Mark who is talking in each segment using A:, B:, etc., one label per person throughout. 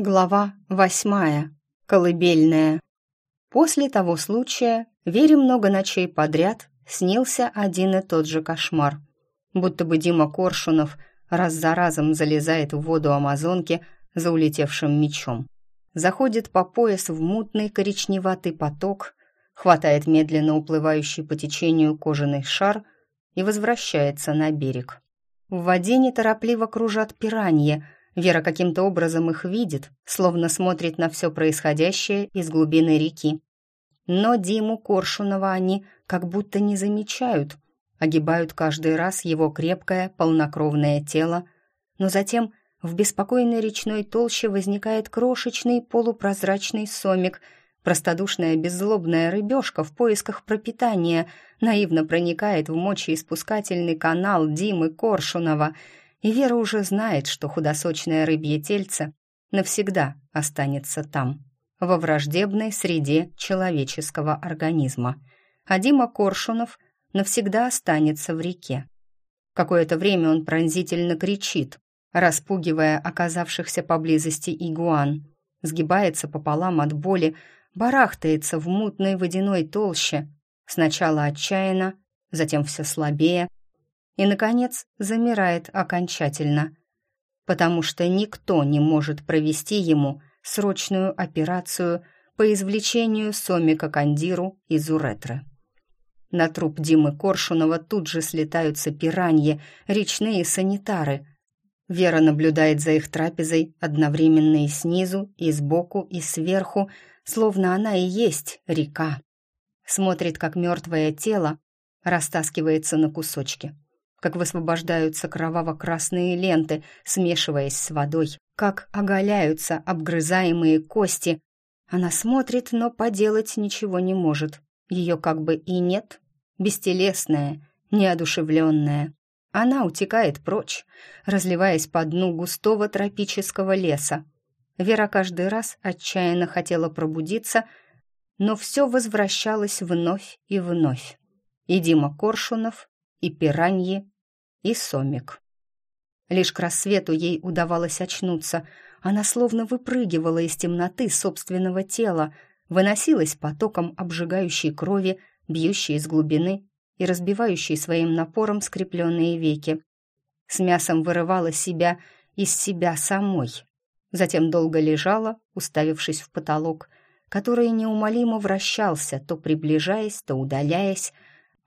A: Глава восьмая. Колыбельная. После того случая Вере много ночей подряд снился один и тот же кошмар. Будто бы Дима Коршунов раз за разом залезает в воду Амазонки за улетевшим мечом. Заходит по пояс в мутный коричневатый поток, хватает медленно уплывающий по течению кожаный шар и возвращается на берег. В воде неторопливо кружат пираньи – Вера каким-то образом их видит, словно смотрит на все происходящее из глубины реки. Но Диму Коршунова они как будто не замечают, огибают каждый раз его крепкое, полнокровное тело, но затем в беспокойной речной толще возникает крошечный полупрозрачный сомик, простодушная беззлобная рыбешка в поисках пропитания наивно проникает в мочеиспускательный канал Димы Коршунова — и Вера уже знает, что худосочное рыбье тельце навсегда останется там, во враждебной среде человеческого организма, а Дима Коршунов навсегда останется в реке. Какое-то время он пронзительно кричит, распугивая оказавшихся поблизости игуан, сгибается пополам от боли, барахтается в мутной водяной толще, сначала отчаянно, затем все слабее, и, наконец, замирает окончательно, потому что никто не может провести ему срочную операцию по извлечению Сомика Кандиру из уретры. На труп Димы Коршунова тут же слетаются пираньи, речные санитары. Вера наблюдает за их трапезой одновременно и снизу, и сбоку, и сверху, словно она и есть река. Смотрит, как мертвое тело растаскивается на кусочки как высвобождаются кроваво-красные ленты, смешиваясь с водой, как оголяются обгрызаемые кости. Она смотрит, но поделать ничего не может. Ее как бы и нет, бестелесная, неодушевленная. Она утекает прочь, разливаясь по дну густого тропического леса. Вера каждый раз отчаянно хотела пробудиться, но все возвращалось вновь и вновь. И Дима Коршунов и пираньи, и сомик. Лишь к рассвету ей удавалось очнуться. Она словно выпрыгивала из темноты собственного тела, выносилась потоком обжигающей крови, бьющей из глубины и разбивающей своим напором скрепленные веки. С мясом вырывала себя из себя самой. Затем долго лежала, уставившись в потолок, который неумолимо вращался, то приближаясь, то удаляясь,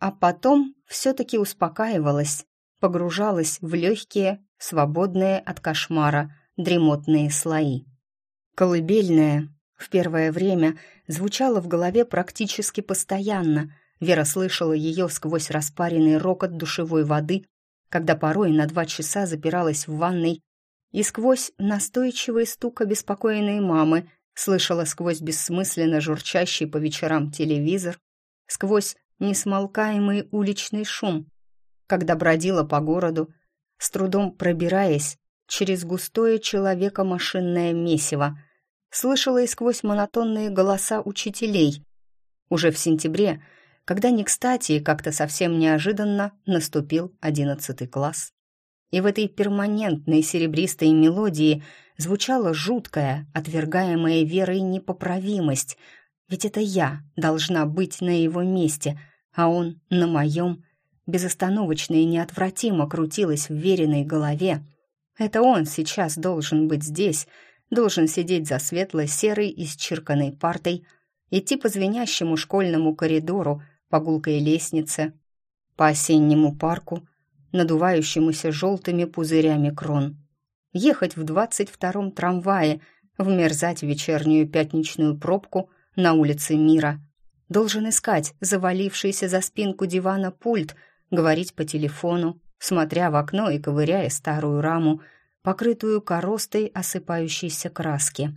A: а потом все-таки успокаивалась, погружалась в легкие, свободные от кошмара, дремотные слои. Колыбельная в первое время звучала в голове практически постоянно. Вера слышала ее сквозь распаренный рокот душевой воды, когда порой на два часа запиралась в ванной, и сквозь настойчивый стук обеспокоенной мамы слышала сквозь бессмысленно журчащий по вечерам телевизор, сквозь несмолкаемый уличный шум, когда бродила по городу, с трудом пробираясь через густое человека-машинное месиво, слышала и сквозь монотонные голоса учителей. Уже в сентябре, когда не кстати и как-то совсем неожиданно наступил одиннадцатый класс. И в этой перманентной серебристой мелодии звучала жуткая, отвергаемая верой непоправимость, ведь это я должна быть на его месте — а он на моем, безостановочно и неотвратимо крутилось в веренной голове. Это он сейчас должен быть здесь, должен сидеть за светло-серой исчирканной партой, идти по звенящему школьному коридору, по гулкой лестнице, по осеннему парку, надувающемуся желтыми пузырями крон. Ехать в двадцать втором трамвае, вмерзать вечернюю пятничную пробку на улице Мира — должен искать завалившийся за спинку дивана пульт, говорить по телефону, смотря в окно и ковыряя старую раму, покрытую коростой осыпающейся краски.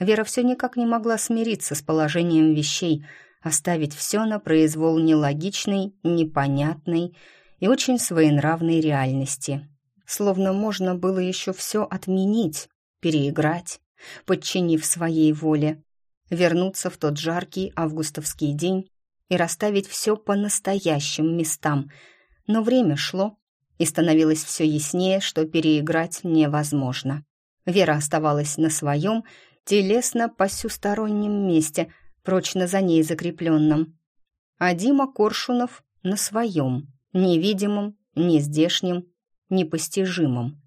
A: Вера все никак не могла смириться с положением вещей, оставить все на произвол нелогичной, непонятной и очень своенравной реальности. Словно можно было еще все отменить, переиграть, подчинив своей воле, вернуться в тот жаркий августовский день и расставить все по настоящим местам. Но время шло, и становилось все яснее, что переиграть невозможно. Вера оставалась на своем, телесно-посюстороннем месте, прочно за ней закрепленном. А Дима Коршунов на своем, невидимом, нездешнем, непостижимом.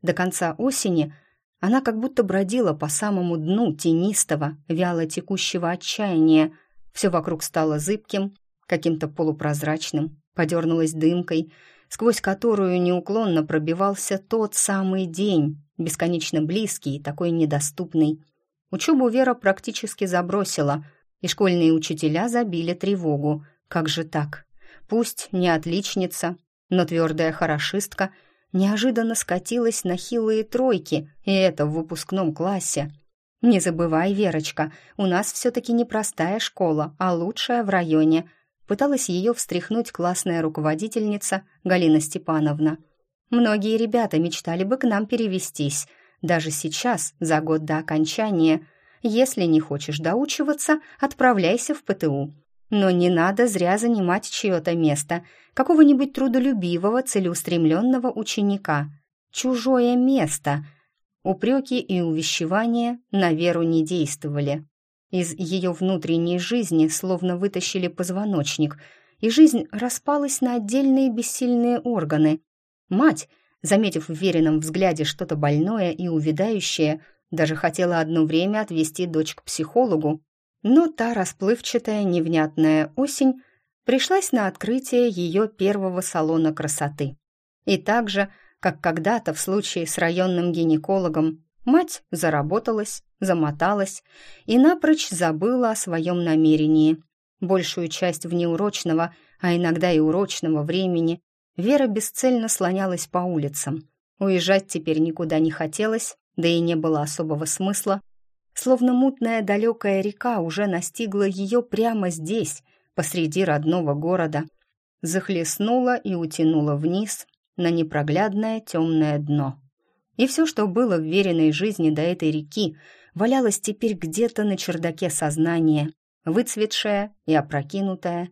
A: До конца осени она как будто бродила по самому дну тенистого, вяло текущего отчаяния. Все вокруг стало зыбким, каким-то полупрозрачным, подернулась дымкой, сквозь которую неуклонно пробивался тот самый день, бесконечно близкий и такой недоступный. Учебу Вера практически забросила, и школьные учителя забили тревогу. Как же так? Пусть не отличница, но твердая хорошистка неожиданно скатилась на хилые тройки, и это в выпускном классе. «Не забывай, Верочка, у нас все-таки не простая школа, а лучшая в районе», пыталась ее встряхнуть классная руководительница Галина Степановна. «Многие ребята мечтали бы к нам перевестись, даже сейчас, за год до окончания. Если не хочешь доучиваться, отправляйся в ПТУ. Но не надо зря занимать чье-то место, какого-нибудь трудолюбивого, целеустремленного ученика. Чужое место. Упреки и увещевания на веру не действовали. Из ее внутренней жизни словно вытащили позвоночник, и жизнь распалась на отдельные бессильные органы. Мать, заметив в веренном взгляде что-то больное и увядающее, даже хотела одно время отвести дочь к психологу, но та расплывчатая невнятная осень пришлась на открытие ее первого салона красоты. И так же, как когда-то в случае с районным гинекологом, мать заработалась, замоталась и напрочь забыла о своем намерении. Большую часть внеурочного, а иногда и урочного времени Вера бесцельно слонялась по улицам. Уезжать теперь никуда не хотелось, да и не было особого смысла, Словно мутная далекая река уже настигла ее прямо здесь, посреди родного города, захлестнула и утянула вниз на непроглядное темное дно. И все, что было в веренной жизни до этой реки, валялось теперь где-то на чердаке сознания, выцветшее и опрокинутое.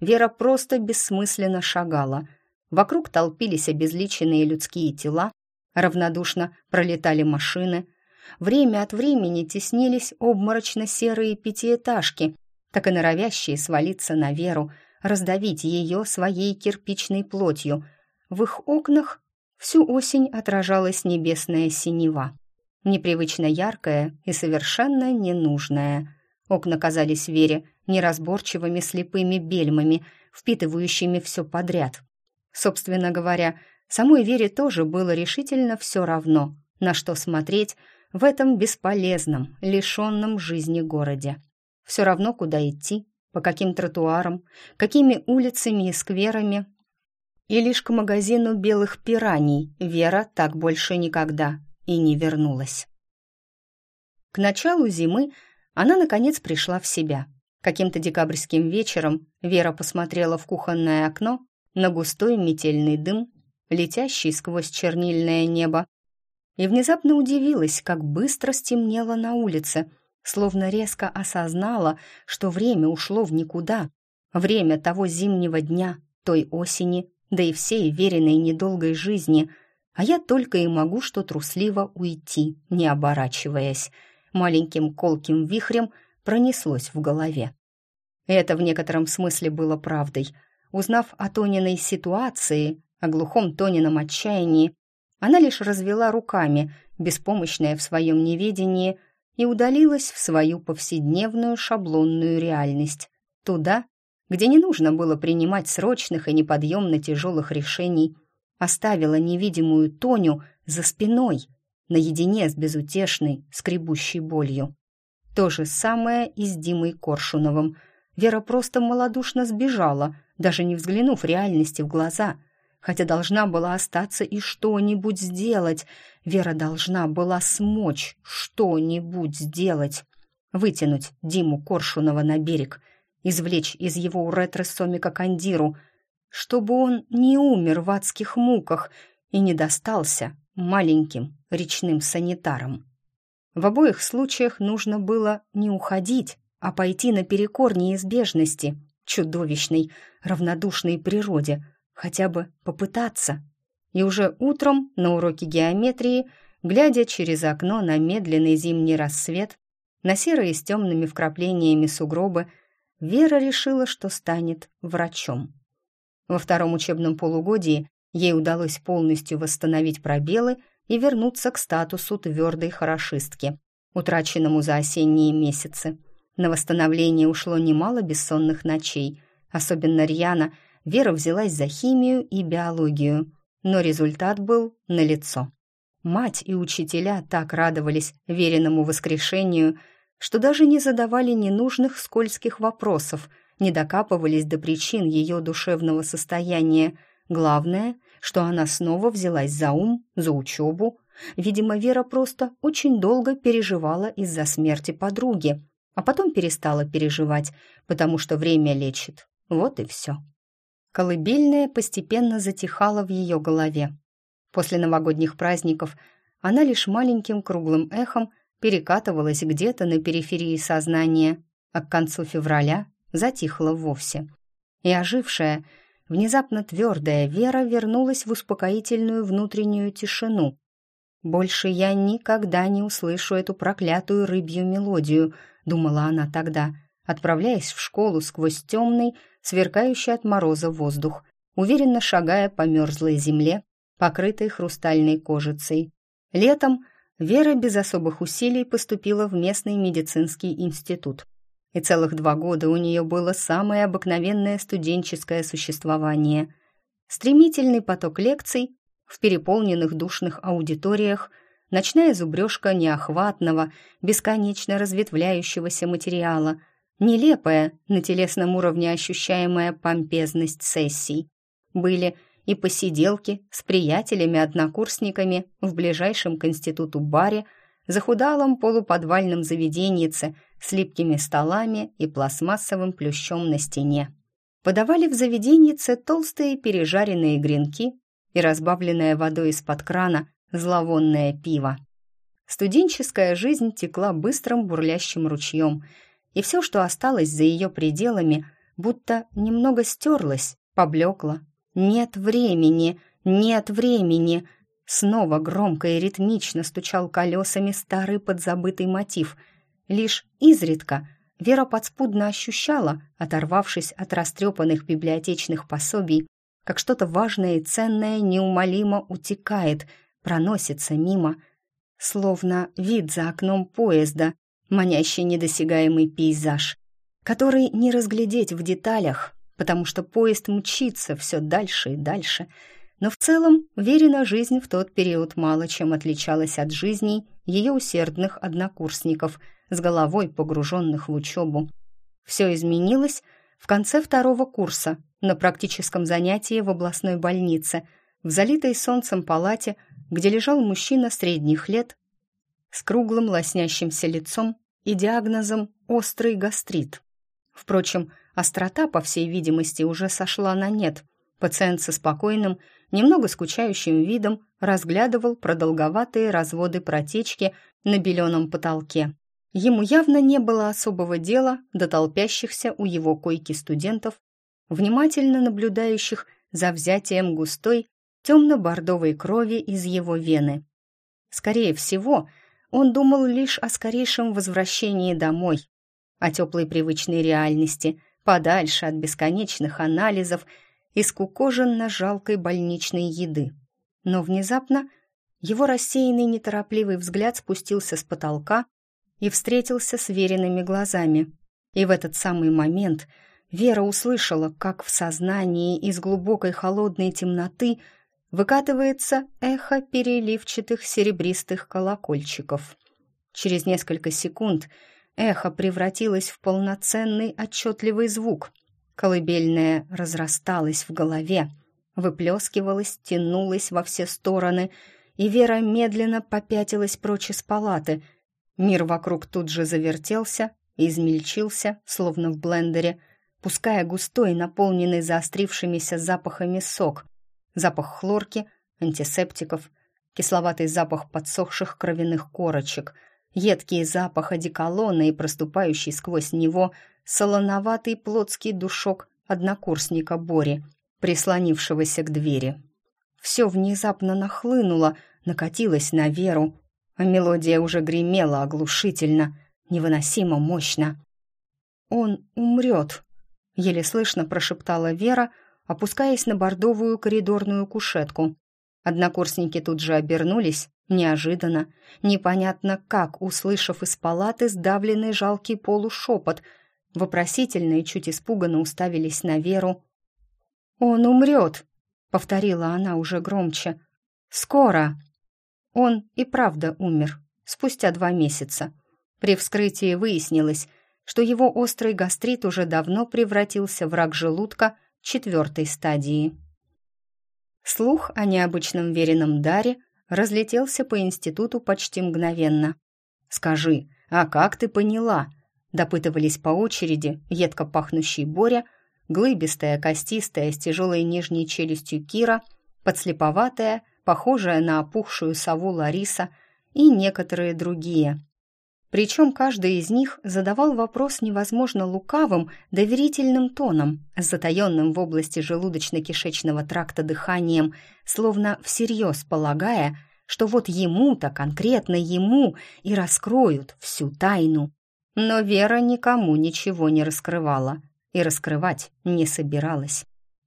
A: Вера просто бессмысленно шагала. Вокруг толпились обезличенные людские тела, равнодушно пролетали машины, Время от времени теснились обморочно-серые пятиэтажки, так и норовящие свалиться на Веру, раздавить ее своей кирпичной плотью. В их окнах всю осень отражалась небесная синева, непривычно яркая и совершенно ненужная. Окна казались Вере неразборчивыми слепыми бельмами, впитывающими все подряд. Собственно говоря, самой Вере тоже было решительно все равно, на что смотреть, в этом бесполезном, лишенном жизни городе. Все равно, куда идти, по каким тротуарам, какими улицами и скверами. И лишь к магазину белых пираний Вера так больше никогда и не вернулась. К началу зимы она, наконец, пришла в себя. Каким-то декабрьским вечером Вера посмотрела в кухонное окно на густой метельный дым, летящий сквозь чернильное небо, и внезапно удивилась, как быстро стемнело на улице, словно резко осознала, что время ушло в никуда. Время того зимнего дня, той осени, да и всей веренной недолгой жизни, а я только и могу что трусливо уйти, не оборачиваясь. Маленьким колким вихрем пронеслось в голове. Это в некотором смысле было правдой. Узнав о Тониной ситуации, о глухом Тонином отчаянии, она лишь развела руками, беспомощная в своем неведении, и удалилась в свою повседневную шаблонную реальность. Туда, где не нужно было принимать срочных и неподъемно тяжелых решений, оставила невидимую Тоню за спиной, наедине с безутешной, скребущей болью. То же самое и с Димой Коршуновым. Вера просто малодушно сбежала, даже не взглянув реальности в глаза — хотя должна была остаться и что-нибудь сделать. Вера должна была смочь что-нибудь сделать. Вытянуть Диму Коршунова на берег, извлечь из его уретры Сомика Кандиру, чтобы он не умер в адских муках и не достался маленьким речным санитарам. В обоих случаях нужно было не уходить, а пойти наперекор неизбежности, чудовищной, равнодушной природе — хотя бы попытаться. И уже утром на уроке геометрии глядя через окно на медленный зимний рассвет, на серые с темными вкраплениями сугробы, Вера решила, что станет врачом. Во втором учебном полугодии ей удалось полностью восстановить пробелы и вернуться к статусу твердой хорошистки, утраченному за осенние месяцы. На восстановление ушло немало бессонных ночей. Особенно рьяно Вера взялась за химию и биологию, но результат был налицо. Мать и учителя так радовались веренному воскрешению, что даже не задавали ненужных скользких вопросов, не докапывались до причин ее душевного состояния. Главное, что она снова взялась за ум, за учебу. Видимо, Вера просто очень долго переживала из-за смерти подруги, а потом перестала переживать, потому что время лечит. Вот и все. Колыбельная постепенно затихала в ее голове. После новогодних праздников она лишь маленьким круглым эхом перекатывалась где-то на периферии сознания, а к концу февраля затихла вовсе. И ожившая, внезапно твердая вера вернулась в успокоительную внутреннюю тишину. «Больше я никогда не услышу эту проклятую рыбью мелодию», — думала она тогда, отправляясь в школу сквозь темный, сверкающий от мороза воздух, уверенно шагая по мерзлой земле покрытой хрустальной кожицей. Летом Вера без особых усилий поступила в местный медицинский институт. И целых два года у нее было самое обыкновенное студенческое существование. Стремительный поток лекций в переполненных душных аудиториях, ночная зубрежка неохватного, бесконечно разветвляющегося материала, нелепая, на телесном уровне ощущаемая помпезность сессий. Были и посиделки с приятелями-однокурсниками в ближайшем к институту баре, захудалом полуподвальном заведеньице с липкими столами и пластмассовым плющом на стене. Подавали в заведеньице толстые пережаренные гренки и разбавленное водой из-под крана зловонное пиво. Студенческая жизнь текла быстрым бурлящим ручьем, и все, что осталось за ее пределами, будто немного стерлось, поблекло, «Нет времени! Нет времени!» Снова громко и ритмично стучал колесами старый подзабытый мотив. Лишь изредка Вера подспудно ощущала, оторвавшись от растрепанных библиотечных пособий, как что-то важное и ценное неумолимо утекает, проносится мимо, словно вид за окном поезда, манящий недосягаемый пейзаж, который не разглядеть в деталях, потому что поезд мчится все дальше и дальше. Но в целом Верина жизнь в тот период мало чем отличалась от жизней ее усердных однокурсников, с головой погруженных в учебу. Все изменилось в конце второго курса на практическом занятии в областной больнице, в залитой солнцем палате, где лежал мужчина средних лет с круглым лоснящимся лицом и диагнозом «острый гастрит». Впрочем, Острота, по всей видимости, уже сошла на нет. Пациент со спокойным, немного скучающим видом разглядывал продолговатые разводы протечки на беленом потолке. Ему явно не было особого дела до толпящихся у его койки студентов, внимательно наблюдающих за взятием густой темно-бордовой крови из его вены. Скорее всего, он думал лишь о скорейшем возвращении домой, о теплой привычной реальности – подальше от бесконечных анализов и скукоженно-жалкой больничной еды. Но внезапно его рассеянный неторопливый взгляд спустился с потолка и встретился с веренными глазами. И в этот самый момент Вера услышала, как в сознании из глубокой холодной темноты выкатывается эхо переливчатых серебристых колокольчиков. Через несколько секунд — Эхо превратилось в полноценный отчетливый звук. Колыбельное разрасталось в голове, выплескивалось, тянулось во все стороны, и Вера медленно попятилась прочь из палаты. Мир вокруг тут же завертелся, измельчился, словно в блендере, пуская густой, наполненный заострившимися запахами сок. Запах хлорки, антисептиков, кисловатый запах подсохших кровяных корочек — едкий запах одеколона и проступающий сквозь него солоноватый плотский душок однокурсника Бори, прислонившегося к двери. Все внезапно нахлынуло, накатилась на Веру, а мелодия уже гремела оглушительно, невыносимо мощно. «Он умрет», — еле слышно прошептала Вера, опускаясь на бордовую коридорную кушетку. Однокурсники тут же обернулись, неожиданно, непонятно как, услышав из палаты сдавленный жалкий полушепот, вопросительно и чуть испуганно уставились на Веру. «Он умрет», — повторила она уже громче. «Скоро». Он и правда умер, спустя два месяца. При вскрытии выяснилось, что его острый гастрит уже давно превратился в рак желудка четвертой стадии. Слух о необычном веренном даре разлетелся по институту почти мгновенно. «Скажи, а как ты поняла?» допытывались по очереди едко пахнущий Боря, глыбистая, костистая, с тяжелой нижней челюстью Кира, подслеповатая, похожая на опухшую сову Лариса и некоторые другие. Причем каждый из них задавал вопрос невозможно лукавым, доверительным тоном, затаенным в области желудочно-кишечного тракта дыханием, словно всерьез полагая, что вот ему-то, конкретно ему, и раскроют всю тайну. Но Вера никому ничего не раскрывала и раскрывать не собиралась.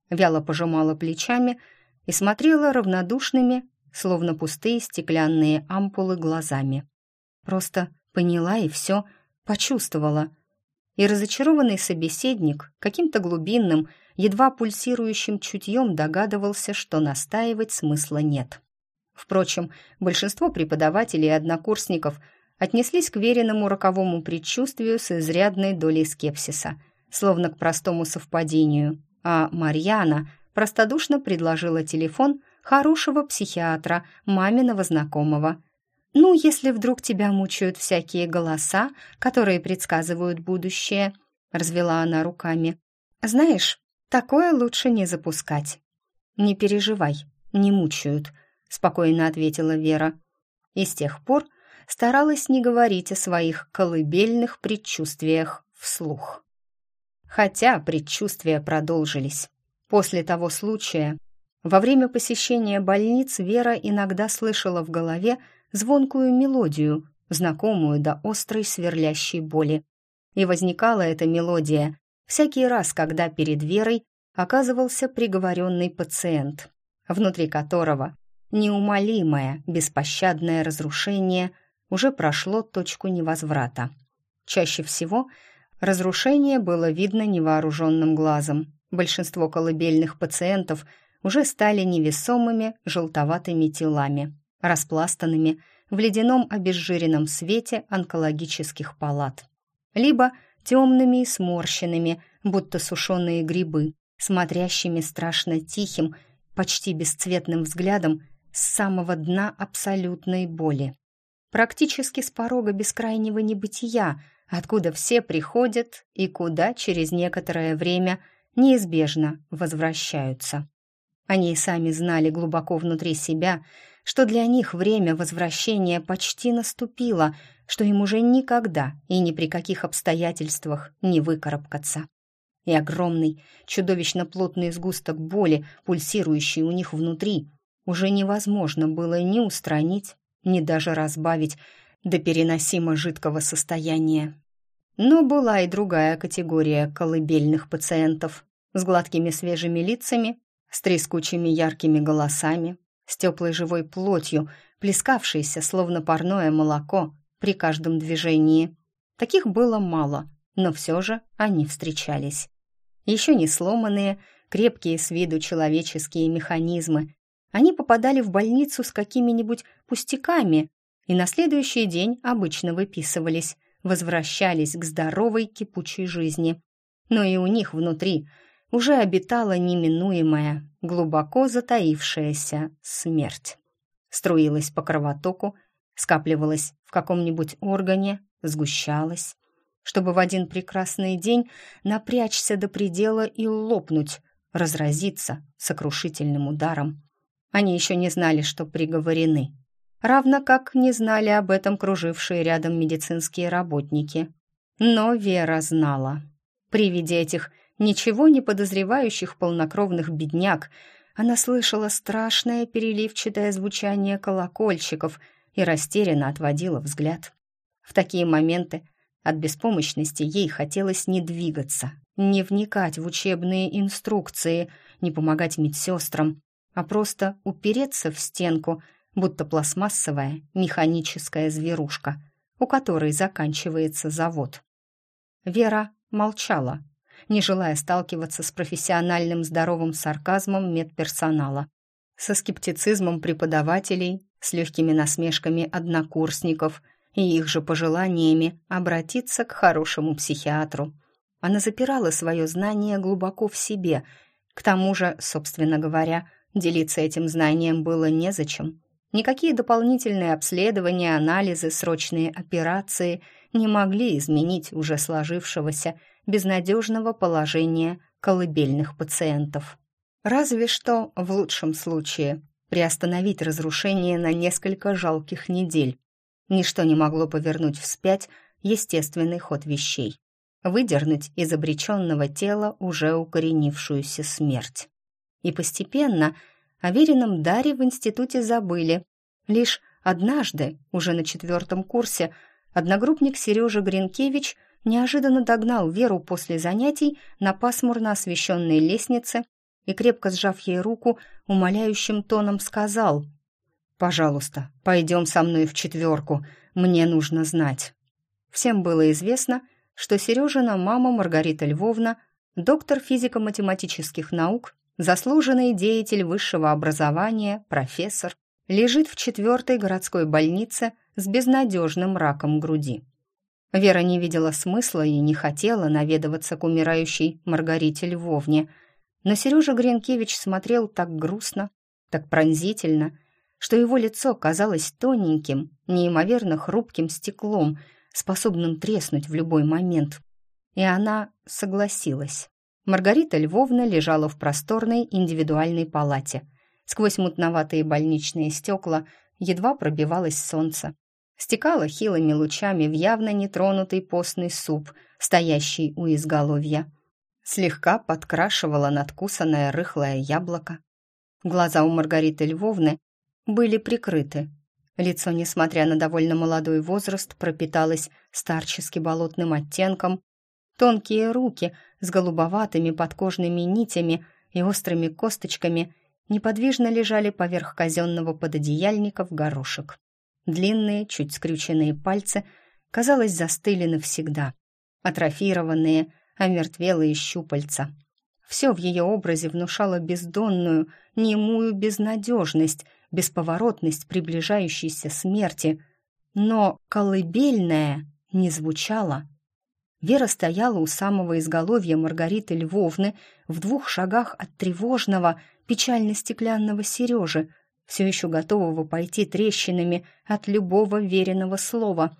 A: Вяло пожимала плечами и смотрела равнодушными, словно пустые стеклянные ампулы глазами. Просто поняла и все, почувствовала. И разочарованный собеседник каким-то глубинным, едва пульсирующим чутьем догадывался, что настаивать смысла нет. Впрочем, большинство преподавателей и однокурсников отнеслись к веренному роковому предчувствию с изрядной долей скепсиса, словно к простому совпадению, а Марьяна простодушно предложила телефон хорошего психиатра, маминого знакомого. «Ну, если вдруг тебя мучают всякие голоса, которые предсказывают будущее», — развела она руками. «Знаешь, такое лучше не запускать». «Не переживай, не мучают», — спокойно ответила Вера. И с тех пор старалась не говорить о своих колыбельных предчувствиях вслух. Хотя предчувствия продолжились. После того случая, во время посещения больниц Вера иногда слышала в голове звонкую мелодию, знакомую до острой сверлящей боли. И возникала эта мелодия всякий раз, когда перед Верой оказывался приговоренный пациент, внутри которого неумолимое, беспощадное разрушение уже прошло точку невозврата. Чаще всего разрушение было видно невооруженным глазом, Большинство колыбельных пациентов уже стали невесомыми желтоватыми телами, распластанными в ледяном обезжиренном свете онкологических палат. Либо темными и сморщенными, будто сушеные грибы, смотрящими страшно тихим, почти бесцветным взглядом с самого дна абсолютной боли. Практически с порога бескрайнего небытия, откуда все приходят и куда через некоторое время – неизбежно возвращаются. Они и сами знали глубоко внутри себя, что для них время возвращения почти наступило, что им уже никогда и ни при каких обстоятельствах не выкарабкаться. И огромный, чудовищно плотный сгусток боли, пульсирующий у них внутри, уже невозможно было ни устранить, ни даже разбавить до переносимо жидкого состояния. Но была и другая категория колыбельных пациентов, с гладкими свежими лицами, с трескучими яркими голосами, с теплой живой плотью, плескавшейся, словно парное молоко, при каждом движении. Таких было мало, но все же они встречались. Еще не сломанные, крепкие с виду человеческие механизмы. Они попадали в больницу с какими-нибудь пустяками и на следующий день обычно выписывались, возвращались к здоровой кипучей жизни. Но и у них внутри – уже обитала неминуемая, глубоко затаившаяся смерть. Струилась по кровотоку, скапливалась в каком-нибудь органе, сгущалась, чтобы в один прекрасный день напрячься до предела и лопнуть, разразиться сокрушительным ударом. Они еще не знали, что приговорены, равно как не знали об этом кружившие рядом медицинские работники. Но Вера знала. При виде этих ничего не подозревающих полнокровных бедняк, она слышала страшное переливчатое звучание колокольчиков и растерянно отводила взгляд. В такие моменты от беспомощности ей хотелось не двигаться, не вникать в учебные инструкции, не помогать медсестрам, а просто упереться в стенку, будто пластмассовая механическая зверушка, у которой заканчивается завод. Вера молчала, не желая сталкиваться с профессиональным здоровым сарказмом медперсонала, со скептицизмом преподавателей, с легкими насмешками однокурсников и их же пожеланиями обратиться к хорошему психиатру. Она запирала свое знание глубоко в себе, к тому же, собственно говоря, делиться этим знанием было незачем. Никакие дополнительные обследования, анализы, срочные операции не могли изменить уже сложившегося безнадежного положения колыбельных пациентов. Разве что, в лучшем случае, приостановить разрушение на несколько жалких недель. Ничто не могло повернуть вспять естественный ход вещей, выдернуть из обреченного тела уже укоренившуюся смерть. И постепенно о веренном даре в институте забыли. Лишь однажды, уже на четвертом курсе, одногруппник Сережа Гринкевич неожиданно догнал Веру после занятий на пасмурно освещенной лестнице и, крепко сжав ей руку, умоляющим тоном сказал «Пожалуйста, пойдем со мной в четверку, мне нужно знать». Всем было известно, что Сережина мама Маргарита Львовна, доктор физико-математических наук, заслуженный деятель высшего образования, профессор, лежит в четвертой городской больнице с безнадежным раком груди. Вера не видела смысла и не хотела наведываться к умирающей Маргарите Львовне, но Сережа Гринкевич смотрел так грустно, так пронзительно, что его лицо казалось тоненьким, неимоверно хрупким стеклом, способным треснуть в любой момент. И она согласилась. Маргарита Львовна лежала в просторной индивидуальной палате. Сквозь мутноватые больничные стекла едва пробивалось солнце, стекала хилыми лучами в явно нетронутый постный суп, стоящий у изголовья. Слегка подкрашивала надкусанное рыхлое яблоко. Глаза у Маргариты Львовны были прикрыты. Лицо, несмотря на довольно молодой возраст, пропиталось старчески болотным оттенком. Тонкие руки с голубоватыми подкожными нитями и острыми косточками неподвижно лежали поверх казенного пододеяльника в горошек. Длинные, чуть скрюченные пальцы, казалось, застыли навсегда. Атрофированные, омертвелые щупальца. Все в ее образе внушало бездонную, немую безнадежность, бесповоротность приближающейся смерти. Но колыбельная не звучала. Вера стояла у самого изголовья Маргариты Львовны в двух шагах от тревожного, печально-стеклянного Сережи, все еще готового пойти трещинами от любого веренного слова,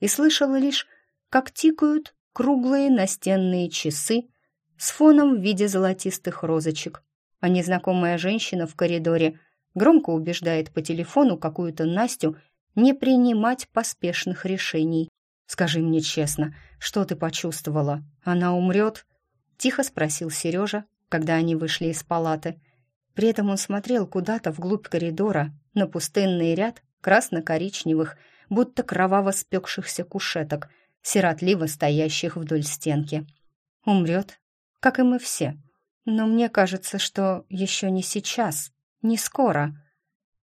A: и слышала лишь, как тикают круглые настенные часы с фоном в виде золотистых розочек, а незнакомая женщина в коридоре громко убеждает по телефону какую-то Настю не принимать поспешных решений. «Скажи мне честно, что ты почувствовала? Она умрет?» — тихо спросил Сережа, когда они вышли из палаты — при этом он смотрел куда-то вглубь коридора, на пустынный ряд красно-коричневых, будто кроваво спекшихся кушеток, сиротливо стоящих вдоль стенки. Умрет, как и мы все. Но мне кажется, что еще не сейчас, не скоро.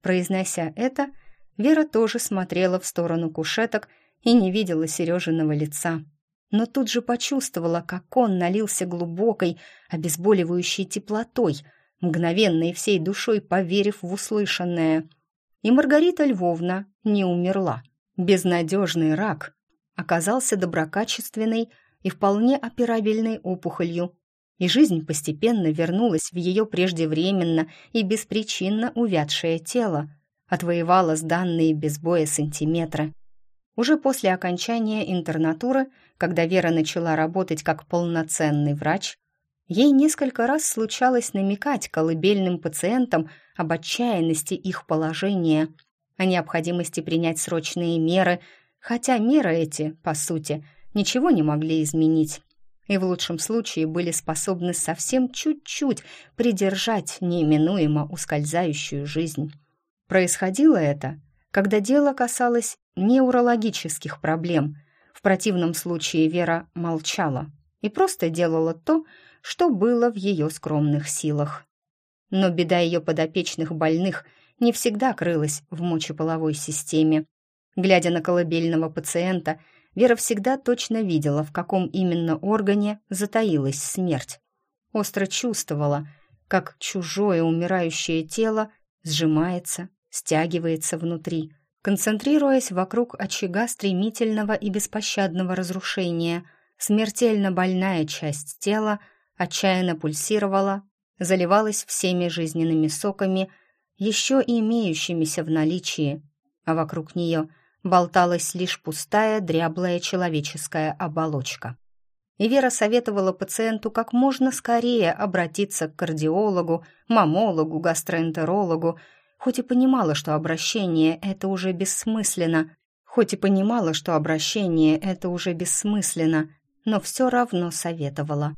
A: Произнося это, Вера тоже смотрела в сторону кушеток и не видела Сережиного лица. Но тут же почувствовала, как он налился глубокой, обезболивающей теплотой — мгновенно и всей душой поверив в услышанное. И Маргарита Львовна не умерла. Безнадежный рак оказался доброкачественной и вполне операбельной опухолью, и жизнь постепенно вернулась в ее преждевременно и беспричинно увядшее тело, отвоевала сданные без боя сантиметры. Уже после окончания интернатуры, когда Вера начала работать как полноценный врач, Ей несколько раз случалось намекать колыбельным пациентам об отчаянности их положения, о необходимости принять срочные меры, хотя меры эти, по сути, ничего не могли изменить. и в лучшем случае были способны совсем чуть-чуть придержать неименуемо ускользающую жизнь. Происходило это, когда дело касалось неурологических проблем. В противном случае Вера молчала и просто делала то, что было в ее скромных силах. Но беда ее подопечных больных не всегда крылась в мочеполовой системе. Глядя на колыбельного пациента, Вера всегда точно видела, в каком именно органе затаилась смерть. Остро чувствовала, как чужое умирающее тело сжимается, стягивается внутри, концентрируясь вокруг очага стремительного и беспощадного разрушения. Смертельно больная часть тела отчаянно пульсировала, заливалась всеми жизненными соками, еще имеющимися в наличии, а вокруг нее болталась лишь пустая, дряблая человеческая оболочка. И Вера советовала пациенту как можно скорее обратиться к кардиологу, мамологу, гастроэнтерологу, хоть и понимала, что обращение это уже бессмысленно, хоть и понимала, что обращение это уже бессмысленно, но все равно советовала.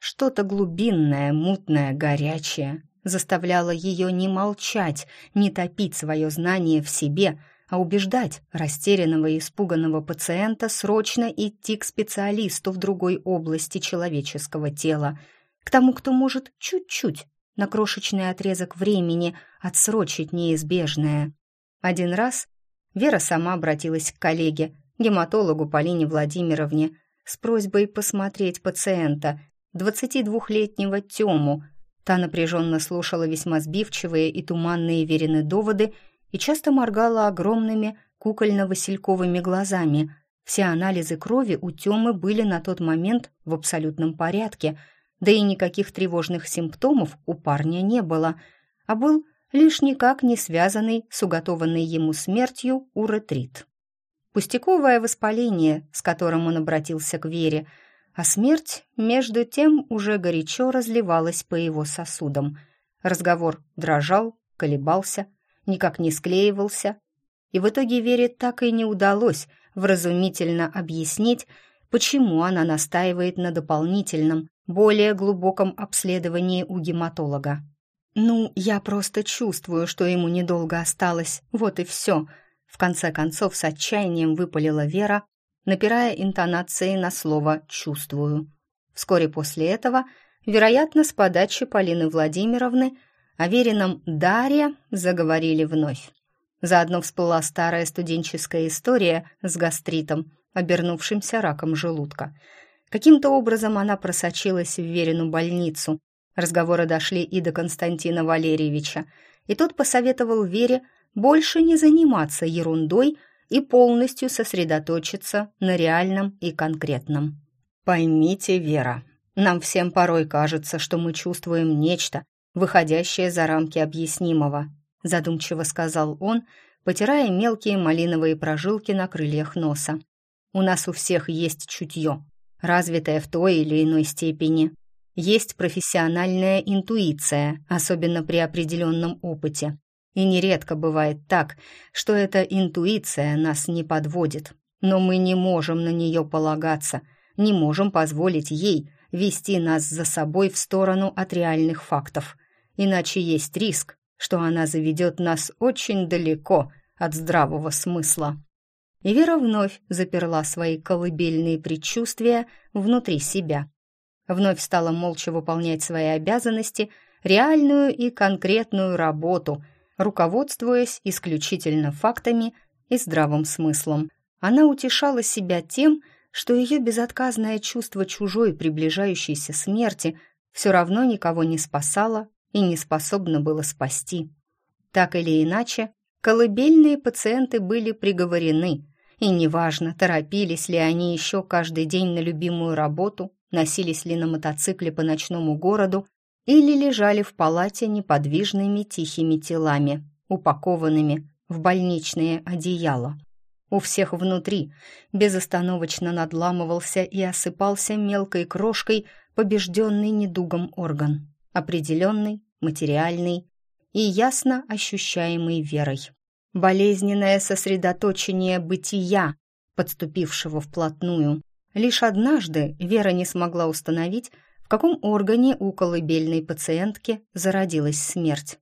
A: Что-то глубинное, мутное, горячее заставляло ее не молчать, не топить свое знание в себе, а убеждать растерянного и испуганного пациента срочно идти к специалисту в другой области человеческого тела, к тому, кто может чуть-чуть, на крошечный отрезок времени, отсрочить неизбежное. Один раз Вера сама обратилась к коллеге, гематологу Полине Владимировне, с просьбой посмотреть пациента, 22-летнего Тему. Та напряженно слушала весьма сбивчивые и туманные верены доводы и часто моргала огромными кукольно-васильковыми глазами. Все анализы крови у Тёмы были на тот момент в абсолютном порядке, да и никаких тревожных симптомов у парня не было, а был лишь никак не связанный с уготованной ему смертью уретрит. Пустяковое воспаление, с которым он обратился к Вере, а смерть, между тем, уже горячо разливалась по его сосудам. Разговор дрожал, колебался, никак не склеивался, и в итоге Вере так и не удалось вразумительно объяснить, почему она настаивает на дополнительном, более глубоком обследовании у гематолога. «Ну, я просто чувствую, что ему недолго осталось, вот и все», в конце концов с отчаянием выпалила Вера, напирая интонацией на слово «чувствую». Вскоре после этого, вероятно, с подачи Полины Владимировны, о веренном Дарья заговорили вновь. Заодно всплыла старая студенческая история с гастритом, обернувшимся раком желудка. Каким-то образом она просочилась в Верину больницу. Разговоры дошли и до Константина Валерьевича, и тот посоветовал Вере больше не заниматься ерундой и полностью сосредоточиться на реальном и конкретном. Поймите, Вера, нам всем порой кажется, что мы чувствуем нечто, выходящее за рамки объяснимого, задумчиво сказал он, потирая мелкие малиновые прожилки на крыльях носа. У нас у всех есть чутье, развитое в той или иной степени. Есть профессиональная интуиция, особенно при определенном опыте. И нередко бывает так, что эта интуиция нас не подводит. Но мы не можем на нее полагаться, не можем позволить ей вести нас за собой в сторону от реальных фактов. Иначе есть риск, что она заведет нас очень далеко от здравого смысла. И Вера вновь заперла свои колыбельные предчувствия внутри себя. Вновь стала молча выполнять свои обязанности, реальную и конкретную работу – руководствуясь исключительно фактами и здравым смыслом. Она утешала себя тем, что ее безотказное чувство чужой приближающейся смерти все равно никого не спасало и не способно было спасти. Так или иначе, колыбельные пациенты были приговорены, и неважно, торопились ли они еще каждый день на любимую работу, носились ли на мотоцикле по ночному городу или лежали в палате неподвижными тихими телами, упакованными в больничные одеяла. У всех внутри безостановочно надламывался и осыпался мелкой крошкой побежденный недугом орган, определенный, материальный и ясно ощущаемый верой. Болезненное сосредоточение бытия, подступившего вплотную, Лишь однажды Вера не смогла установить, каком органе у колыбельной пациентки зародилась смерть.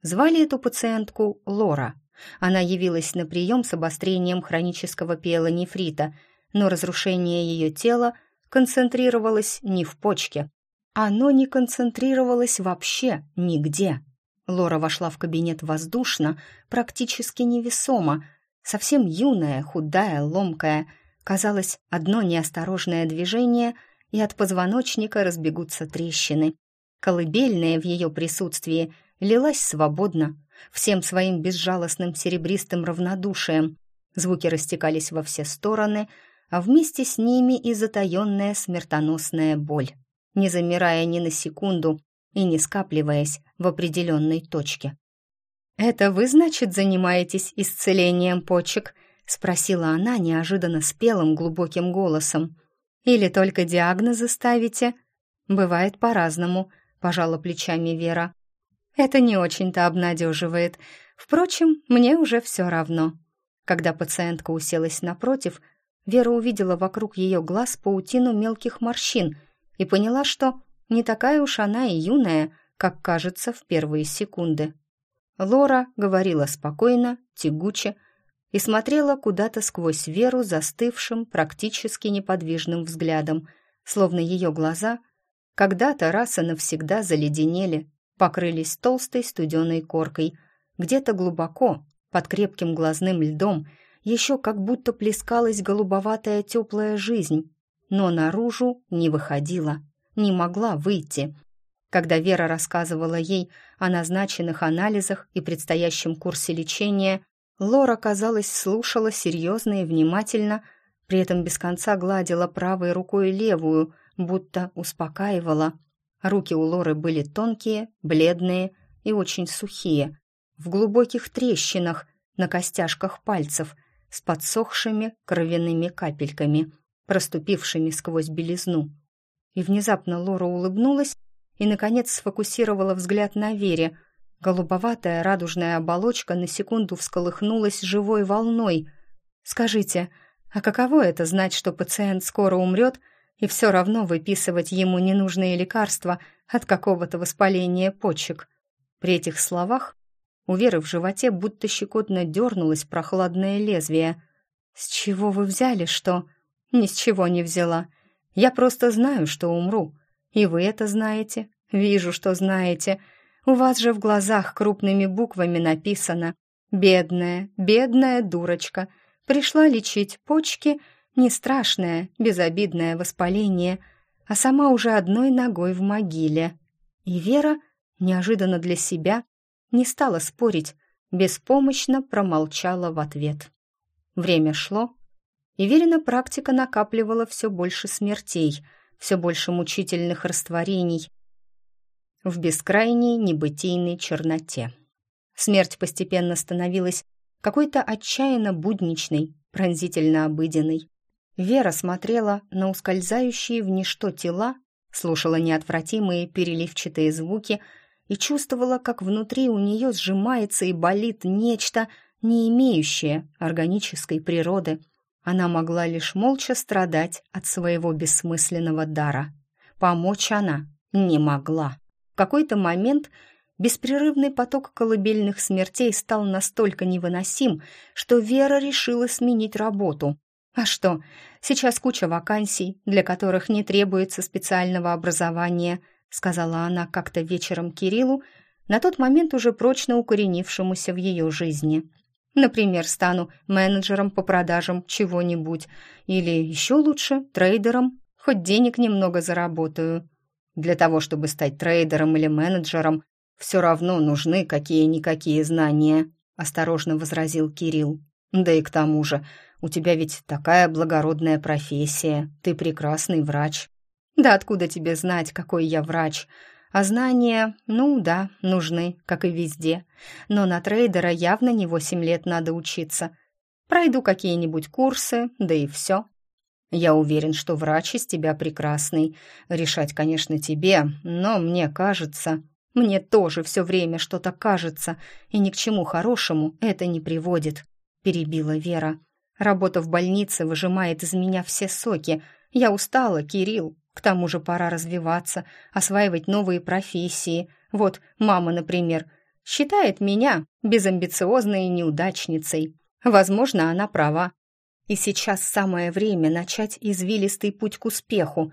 A: Звали эту пациентку Лора. Она явилась на прием с обострением хронического пиелонефрита, но разрушение ее тела концентрировалось не в почке. Оно не концентрировалось вообще нигде. Лора вошла в кабинет воздушно, практически невесомо, совсем юная, худая, ломкая – Казалось, одно неосторожное движение, и от позвоночника разбегутся трещины. Колыбельная в ее присутствии лилась свободно, всем своим безжалостным серебристым равнодушием. Звуки растекались во все стороны, а вместе с ними и затаенная смертоносная боль, не замирая ни на секунду и не скапливаясь в определенной точке. «Это вы, значит, занимаетесь исцелением почек?» спросила она неожиданно спелым глубоким голосом. Или только диагнозы ставите? Бывает по-разному, пожала плечами Вера. Это не очень-то обнадеживает. Впрочем, мне уже все равно. Когда пациентка уселась напротив, Вера увидела вокруг ее глаз паутину мелких морщин и поняла, что не такая уж она и юная, как кажется в первые секунды. Лора говорила спокойно, тягуче, и смотрела куда-то сквозь Веру застывшим, практически неподвижным взглядом, словно ее глаза когда-то раз и навсегда заледенели, покрылись толстой студеной коркой. Где-то глубоко, под крепким глазным льдом, еще как будто плескалась голубоватая теплая жизнь, но наружу не выходила, не могла выйти. Когда Вера рассказывала ей о назначенных анализах и предстоящем курсе лечения, Лора, казалось, слушала серьезно и внимательно, при этом без конца гладила правой рукой левую, будто успокаивала. Руки у Лоры были тонкие, бледные и очень сухие, в глубоких трещинах на костяшках пальцев с подсохшими кровяными капельками, проступившими сквозь белизну. И внезапно Лора улыбнулась и, наконец, сфокусировала взгляд на Вере — Голубоватая радужная оболочка на секунду всколыхнулась живой волной. «Скажите, а каково это знать, что пациент скоро умрет, и все равно выписывать ему ненужные лекарства от какого-то воспаления почек?» При этих словах у Веры в животе будто щекотно дернулось прохладное лезвие. «С чего вы взяли, что...» «Ни с чего не взяла. Я просто знаю, что умру. И вы это знаете. Вижу, что знаете. У вас же в глазах крупными буквами написано «Бедная, бедная дурочка. Пришла лечить почки, не страшное, безобидное воспаление, а сама уже одной ногой в могиле». И Вера, неожиданно для себя, не стала спорить, беспомощно промолчала в ответ. Время шло, и Верина практика накапливала все больше смертей, все больше мучительных растворений, в бескрайней небытийной черноте. Смерть постепенно становилась какой-то отчаянно будничной, пронзительно обыденной. Вера смотрела на ускользающие в ничто тела, слушала неотвратимые переливчатые звуки и чувствовала, как внутри у нее сжимается и болит нечто, не имеющее органической природы. Она могла лишь молча страдать от своего бессмысленного дара. Помочь она не могла какой-то момент беспрерывный поток колыбельных смертей стал настолько невыносим, что Вера решила сменить работу. А что, сейчас куча вакансий, для которых не требуется специального образования, сказала она как-то вечером Кириллу, на тот момент уже прочно укоренившемуся в ее жизни. Например, стану менеджером по продажам чего-нибудь или еще лучше трейдером, хоть денег немного заработаю. Для того, чтобы стать трейдером или менеджером, все равно нужны какие-никакие знания», — осторожно возразил Кирилл. «Да и к тому же, у тебя ведь такая благородная профессия, ты прекрасный врач». «Да откуда тебе знать, какой я врач?» А знания, ну да, нужны, как и везде. Но на трейдера явно не восемь лет надо учиться. Пройду какие-нибудь курсы, да и все. Я уверен, что врач из тебя прекрасный. Решать, конечно, тебе, но мне кажется... Мне тоже все время что-то кажется, и ни к чему хорошему это не приводит», — перебила Вера. «Работа в больнице выжимает из меня все соки. Я устала, Кирилл. К тому же пора развиваться, осваивать новые профессии. Вот мама, например, считает меня безамбициозной неудачницей. Возможно, она права. И сейчас самое время начать извилистый путь к успеху.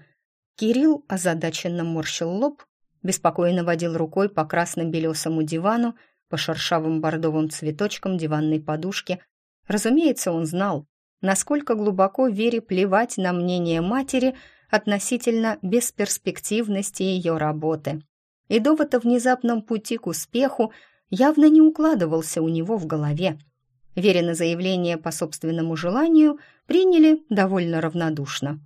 A: Кирилл озадаченно морщил лоб, беспокойно водил рукой по красно-белесому дивану, по шершавым бордовым цветочкам диванной подушки. Разумеется, он знал, насколько глубоко Вере плевать на мнение матери относительно бесперспективности ее работы. И довод о внезапном пути к успеху явно не укладывался у него в голове. Верено заявление по собственному желанию приняли довольно равнодушно.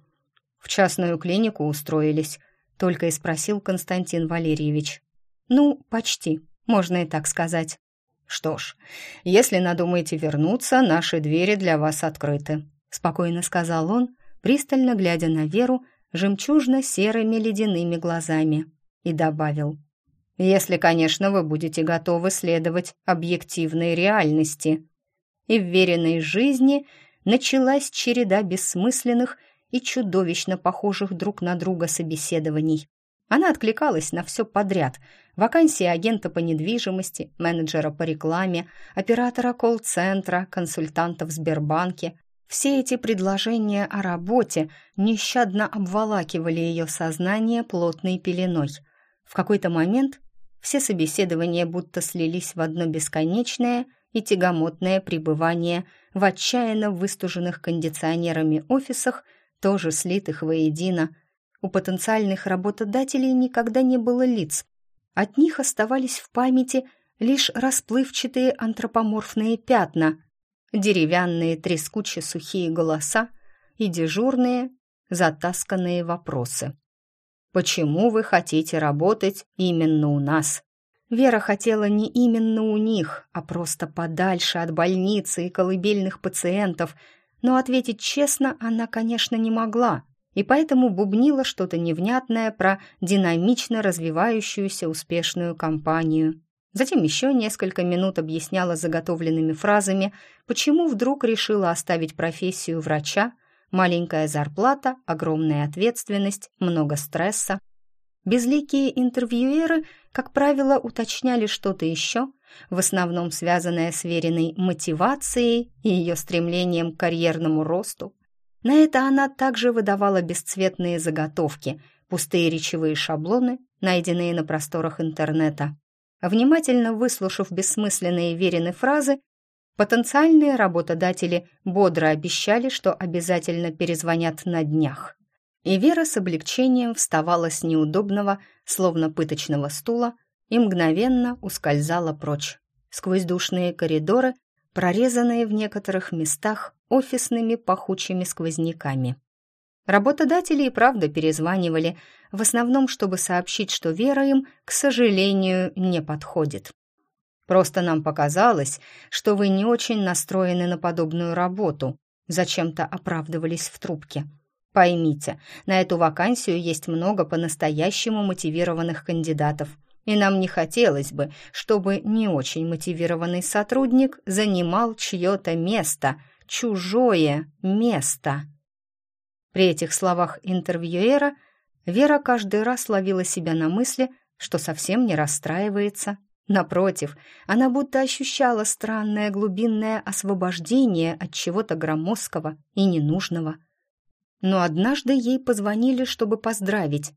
A: В частную клинику устроились, только и спросил Константин Валерьевич. Ну, почти, можно и так сказать. Что ж, если надумаете вернуться, наши двери для вас открыты, спокойно сказал он, пристально глядя на Веру жемчужно-серыми ледяными глазами, и добавил: если, конечно, вы будете готовы следовать объективной реальности. И в веренной жизни началась череда бессмысленных и чудовищно похожих друг на друга собеседований. Она откликалась на все подряд. Вакансии агента по недвижимости, менеджера по рекламе, оператора колл-центра, консультанта в Сбербанке. Все эти предложения о работе нещадно обволакивали ее сознание плотной пеленой. В какой-то момент все собеседования будто слились в одно бесконечное и тягомотное пребывание в отчаянно выстуженных кондиционерами офисах, тоже слитых воедино – у потенциальных работодателей никогда не было лиц. От них оставались в памяти лишь расплывчатые антропоморфные пятна, деревянные трескучие сухие голоса и дежурные затасканные вопросы. «Почему вы хотите работать именно у нас?» Вера хотела не именно у них, а просто подальше от больницы и колыбельных пациентов, но ответить честно она, конечно, не могла и поэтому бубнила что-то невнятное про динамично развивающуюся успешную компанию. Затем еще несколько минут объясняла заготовленными фразами, почему вдруг решила оставить профессию врача, маленькая зарплата, огромная ответственность, много стресса. Безликие интервьюеры, как правило, уточняли что-то еще, в основном связанное с веренной мотивацией и ее стремлением к карьерному росту, на это она также выдавала бесцветные заготовки, пустые речевые шаблоны, найденные на просторах интернета. Внимательно выслушав бессмысленные верены фразы, потенциальные работодатели бодро обещали, что обязательно перезвонят на днях. И Вера с облегчением вставала с неудобного, словно пыточного стула, и мгновенно ускользала прочь. Сквозь душные коридоры прорезанные в некоторых местах офисными пахучими сквозняками. Работодатели и правда перезванивали, в основном, чтобы сообщить, что Вера им, к сожалению, не подходит. Просто нам показалось, что вы не очень настроены на подобную работу, зачем-то оправдывались в трубке. Поймите, на эту вакансию есть много по-настоящему мотивированных кандидатов – и нам не хотелось бы, чтобы не очень мотивированный сотрудник занимал чье-то место, чужое место. При этих словах интервьюера Вера каждый раз ловила себя на мысли, что совсем не расстраивается. Напротив, она будто ощущала странное глубинное освобождение от чего-то громоздкого и ненужного. Но однажды ей позвонили, чтобы поздравить.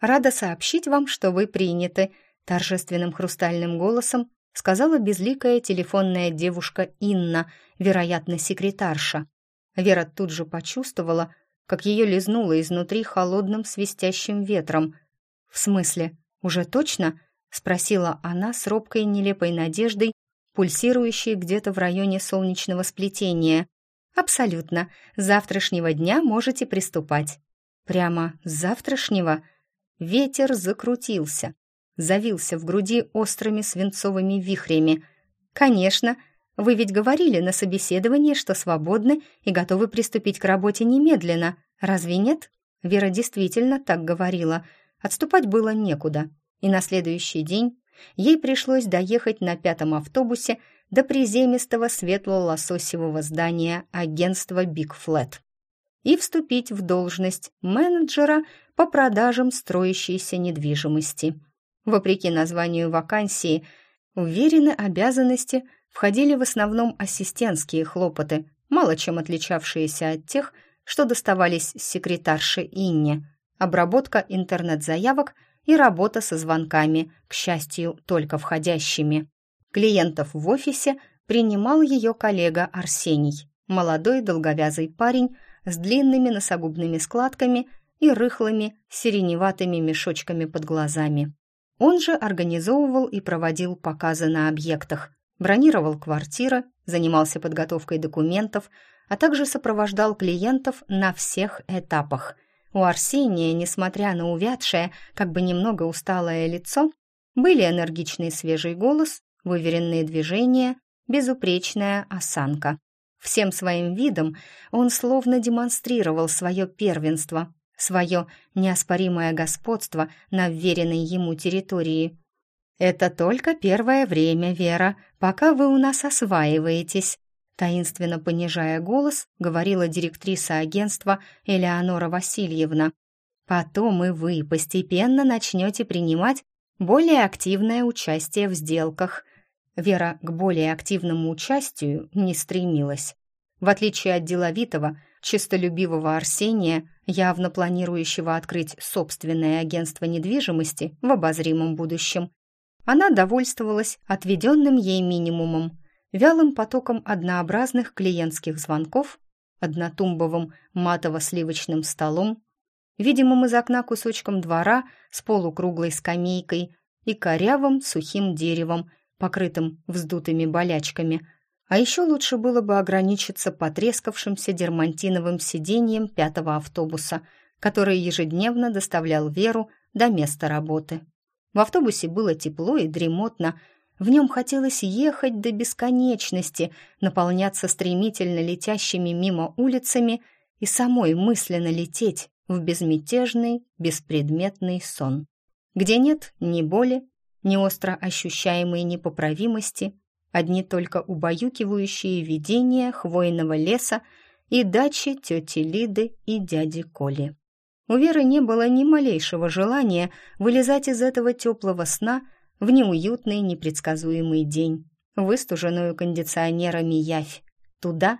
A: «Рада сообщить вам, что вы приняты», торжественным хрустальным голосом сказала безликая телефонная девушка Инна, вероятно, секретарша. Вера тут же почувствовала, как ее лизнуло изнутри холодным свистящим ветром. «В смысле, уже точно?» — спросила она с робкой нелепой надеждой, пульсирующей где-то в районе солнечного сплетения. «Абсолютно. С завтрашнего дня можете приступать». «Прямо с завтрашнего?» Ветер закрутился, завился в груди острыми свинцовыми вихрями. «Конечно, вы ведь говорили на собеседовании, что свободны и готовы приступить к работе немедленно. Разве нет?» Вера действительно так говорила. Отступать было некуда. И на следующий день ей пришлось доехать на пятом автобусе до приземистого светло-лососевого здания агентства «Биг Флэт». и вступить в должность менеджера по продажам строящейся недвижимости. Вопреки названию вакансии, уверены обязанности входили в основном ассистентские хлопоты, мало чем отличавшиеся от тех, что доставались секретарше Инне, обработка интернет-заявок и работа со звонками, к счастью, только входящими. Клиентов в офисе принимал ее коллега Арсений, молодой долговязый парень с длинными носогубными складками и рыхлыми сиреневатыми мешочками под глазами. Он же организовывал и проводил показы на объектах, бронировал квартиры, занимался подготовкой документов, а также сопровождал клиентов на всех этапах. У Арсения, несмотря на увядшее, как бы немного усталое лицо, были энергичный свежий голос, выверенные движения, безупречная осанка. Всем своим видом он словно демонстрировал свое первенство, свое неоспоримое господство на вверенной ему территории. «Это только первое время, Вера, пока вы у нас осваиваетесь», таинственно понижая голос, говорила директриса агентства Элеонора Васильевна. «Потом и вы постепенно начнете принимать более активное участие в сделках». Вера к более активному участию не стремилась. В отличие от деловитого, чистолюбивого Арсения, явно планирующего открыть собственное агентство недвижимости в обозримом будущем, она довольствовалась отведенным ей минимумом, вялым потоком однообразных клиентских звонков, однотумбовым матово-сливочным столом, видимым из окна кусочком двора с полукруглой скамейкой и корявым сухим деревом, покрытым вздутыми болячками. А еще лучше было бы ограничиться потрескавшимся дермантиновым сиденьем пятого автобуса, который ежедневно доставлял Веру до места работы. В автобусе было тепло и дремотно, в нем хотелось ехать до бесконечности, наполняться стремительно летящими мимо улицами и самой мысленно лететь в безмятежный, беспредметный сон, где нет ни боли, ни остро ощущаемой непоправимости, одни только убаюкивающие видения хвойного леса и дачи тети Лиды и дяди Коли. У Веры не было ни малейшего желания вылезать из этого теплого сна в неуютный непредсказуемый день, выстуженную кондиционерами явь, туда,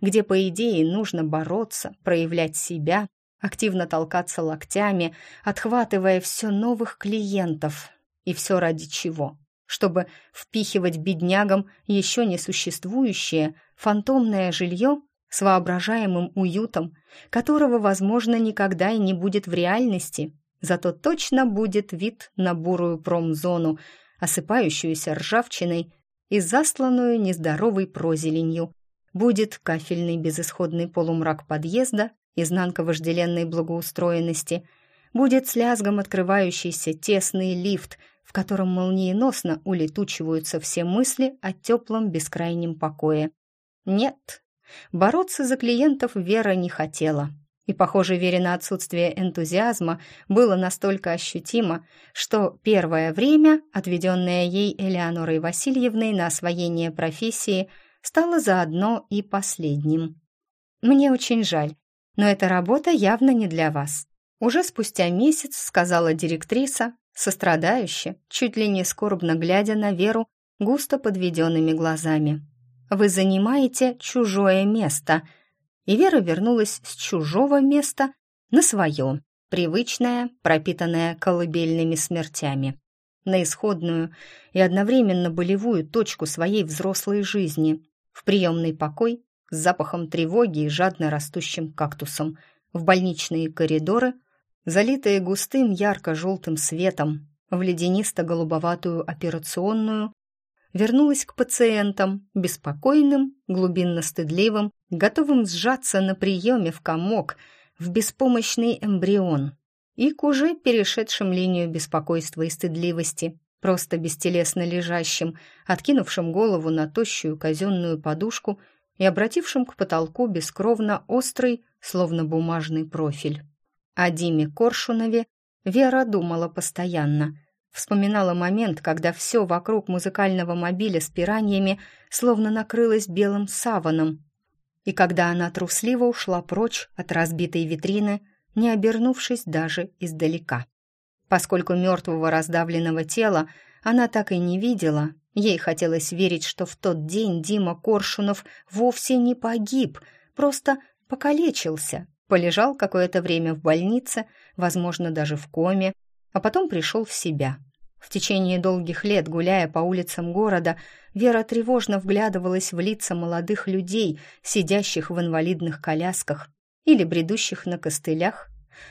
A: где, по идее, нужно бороться, проявлять себя, активно толкаться локтями, отхватывая все новых клиентов, и все ради чего? Чтобы впихивать беднягам еще не существующее фантомное жилье с воображаемым уютом, которого, возможно, никогда и не будет в реальности, зато точно будет вид на бурую промзону, осыпающуюся ржавчиной и засланную нездоровой прозеленью. Будет кафельный безысходный полумрак подъезда, изнанка вожделенной благоустроенности, будет с лязгом открывающийся тесный лифт в котором молниеносно улетучиваются все мысли о теплом бескрайнем покое. Нет, бороться за клиентов Вера не хотела. И, похоже, Вере на отсутствие энтузиазма было настолько ощутимо, что первое время, отведенное ей Элеонорой Васильевной на освоение профессии, стало заодно и последним. «Мне очень жаль, но эта работа явно не для вас», уже спустя месяц сказала директриса, сострадающе, чуть ли не скорбно глядя на Веру густо подведенными глазами. «Вы занимаете чужое место», и Вера вернулась с чужого места на свое, привычное, пропитанное колыбельными смертями, на исходную и одновременно болевую точку своей взрослой жизни, в приемный покой с запахом тревоги и жадно растущим кактусом, в больничные коридоры – залитые густым ярко-желтым светом, в леденисто-голубоватую операционную, вернулась к пациентам, беспокойным, глубинно-стыдливым, готовым сжаться на приеме в комок, в беспомощный эмбрион, и к уже перешедшим линию беспокойства и стыдливости, просто бестелесно лежащим, откинувшим голову на тощую казенную подушку и обратившим к потолку бескровно острый, словно бумажный профиль. О Диме Коршунове Вера думала постоянно. Вспоминала момент, когда все вокруг музыкального мобиля с пираньями словно накрылось белым саваном. И когда она трусливо ушла прочь от разбитой витрины, не обернувшись даже издалека. Поскольку мертвого раздавленного тела она так и не видела, ей хотелось верить, что в тот день Дима Коршунов вовсе не погиб, просто покалечился, полежал какое-то время в больнице, возможно, даже в коме, а потом пришел в себя. В течение долгих лет, гуляя по улицам города, Вера тревожно вглядывалась в лица молодых людей, сидящих в инвалидных колясках или бредущих на костылях,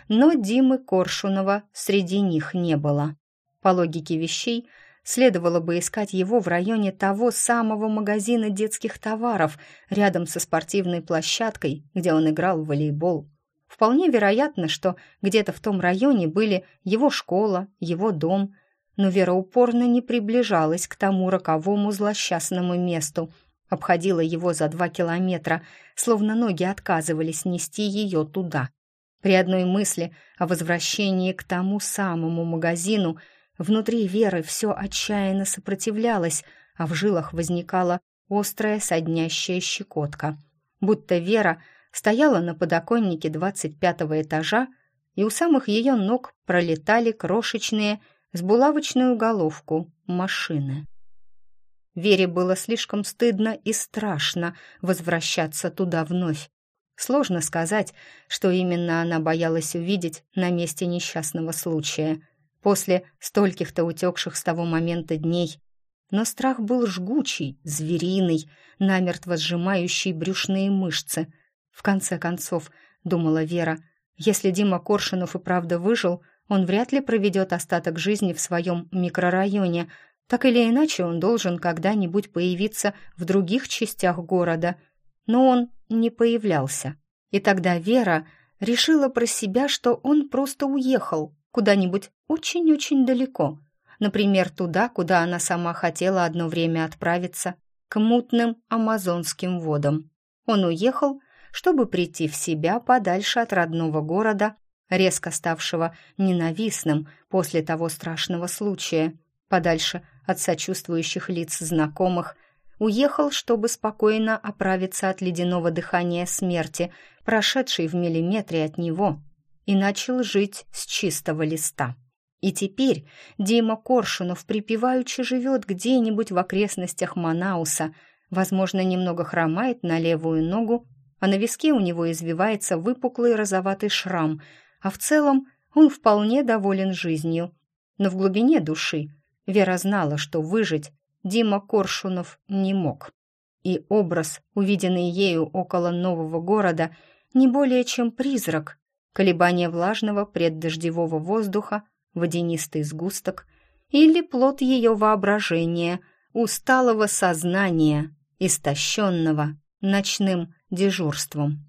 A: но Димы Коршунова среди них не было. По логике вещей, следовало бы искать его в районе того самого магазина детских товаров, рядом со спортивной площадкой, где он играл в волейбол. Вполне вероятно, что где-то в том районе были его школа, его дом – но Вера упорно не приближалась к тому роковому злосчастному месту, обходила его за два километра, словно ноги отказывались нести ее туда. При одной мысли о возвращении к тому самому магазину внутри Веры все отчаянно сопротивлялось, а в жилах возникала острая соднящая щекотка. Будто Вера стояла на подоконнике двадцать пятого этажа, и у самых ее ног пролетали крошечные с булавочную головку машины. Вере было слишком стыдно и страшно возвращаться туда вновь. Сложно сказать, что именно она боялась увидеть на месте несчастного случая после стольких-то утекших с того момента дней. Но страх был жгучий, звериный, намертво сжимающий брюшные мышцы. В конце концов, думала Вера, если Дима Коршунов и правда выжил — он вряд ли проведет остаток жизни в своем микрорайоне. Так или иначе, он должен когда-нибудь появиться в других частях города. Но он не появлялся. И тогда Вера решила про себя, что он просто уехал куда-нибудь очень-очень далеко. Например, туда, куда она сама хотела одно время отправиться, к мутным амазонским водам. Он уехал, чтобы прийти в себя подальше от родного города резко ставшего ненавистным после того страшного случая, подальше от сочувствующих лиц знакомых, уехал, чтобы спокойно оправиться от ледяного дыхания смерти, прошедшей в миллиметре от него, и начал жить с чистого листа. И теперь Дима Коршунов припеваючи живет где-нибудь в окрестностях Манауса, возможно, немного хромает на левую ногу, а на виске у него извивается выпуклый розоватый шрам — а в целом он вполне доволен жизнью. Но в глубине души Вера знала, что выжить Дима Коршунов не мог. И образ, увиденный ею около нового города, не более чем призрак, колебание влажного преддождевого воздуха, водянистый сгусток или плод ее воображения, усталого сознания, истощенного ночным дежурством.